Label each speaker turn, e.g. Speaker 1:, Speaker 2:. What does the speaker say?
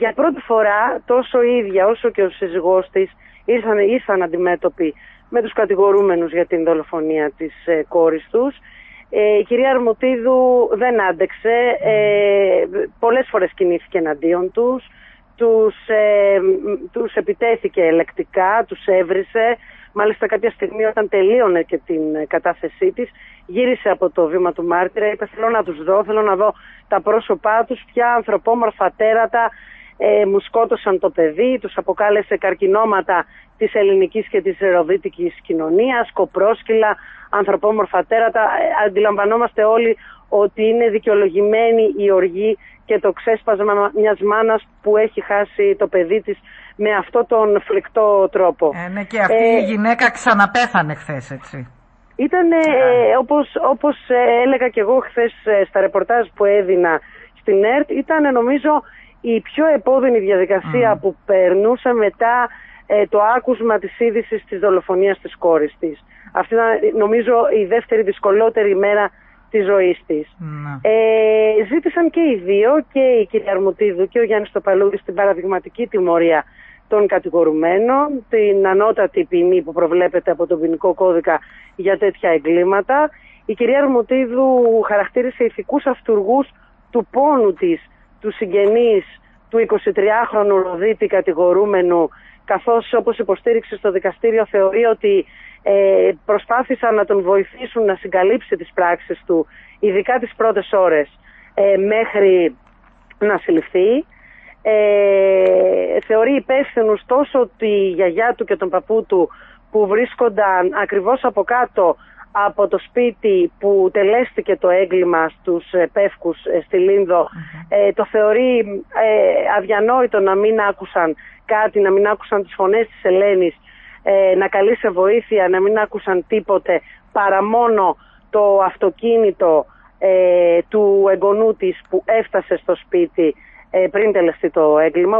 Speaker 1: για πρώτη φορά τόσο η ίδια όσο και ο σύζυγός της ήρθαν, ήρθαν αντιμέτωποι με τους κατηγορούμενους για την δολοφονία της ε, κόρης τους. Ε, η κυρία Αρμουτίδου δεν άντεξε, ε, πολλές φορές κινήθηκε εναντίον τους, τους, ε, τους επιτέθηκε ελεκτικά, τους έβρισε, μάλιστα κάποια στιγμή όταν τελείωνε και την κατάθεσή της, γύρισε από το βήμα του μάρτυρα, είπε θέλω να τους δω, θέλω να δω τα πρόσωπά τους, ποια ανθρωπόμορφα τέρατα ε, μου σκότωσαν το παιδί, τους αποκάλεσε καρκινώματα της ελληνικής και της ροδίτικης κοινωνίας, κοπρόσκυλα, ανθρωπόμορφα τέρατα. Ε, αντιλαμβανόμαστε όλοι ότι είναι δικαιολογημένη η οργή και το ξέσπασμα μιας μάνας που έχει χάσει το παιδί της με αυτό τον φρικτό τρόπο.
Speaker 2: Ε, ναι, και αυτή η ε, γυναίκα ξαναπέθανε χθες, έτσι.
Speaker 1: Ήταν, ε, όπως, όπως έλεγα και εγώ χθες στα ρεπορτάζ που έδινα στην ΕΡΤ, ήταν νομίζω η πιο επώδυνη διαδικασία που περνούσε μετά ε, το άκουσμα της είδησης της δολοφονίας της κόρης της. Αυτή ήταν νομίζω η δεύτερη δυσκολότερη μέρα της ζωής της. Ε, ζήτησαν και οι δύο, και η κυρία Αρμουτίδου και ο Γιάννης Τοπαλούδης στην παραδειγματική τιμωρία των κατηγορουμένων, την ανώτατη ποινή που προβλέπεται από τον ποινικό κώδικα για τέτοια εγκλήματα. Η κυρία Αρμουτίδου χαρακτήρισε ηθικούς αυτούργους του πόνου της του συγγενείς του 23χρονου Ροδίτη κατηγορούμενου καθώς όπως υποστήριξε στο δικαστήριο θεωρεί ότι ε, προσπάθησαν να τον βοηθήσουν να συγκαλύψει τις πράξεις του ειδικά τις πρώτες ώρες ε, μέχρι να συλληφθεί. Ε, θεωρεί υπεύθυνους τόσο τη γιαγιά του και τον παππού του που βρίσκονταν ακριβώς από κάτω από το σπίτι που τελέστηκε το έγκλημα στους πεύκους ε, στη λινδο ε, το θεωρεί ε, αδιανόητο να μην άκουσαν κάτι, να μην άκουσαν τις φωνές της Ελένης, ε, να καλεί σε βοήθεια, να μην άκουσαν τίποτε παρά μόνο το αυτοκίνητο του εγγονού της που έφτασε στο σπίτι πριν τελεστεί το έγκλημα.